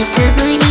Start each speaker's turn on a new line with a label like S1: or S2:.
S1: It's a booty